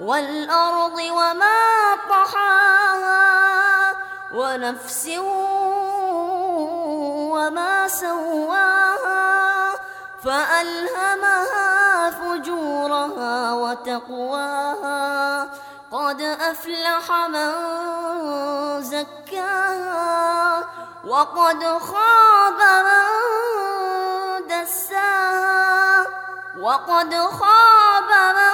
والأرض وما طحاها ونفس وما سواها فألهمها فجورها وتقواها قد أفلح من زكاها وقد خاب من دساها وقد خاب من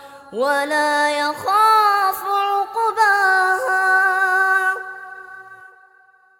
ولا يخاف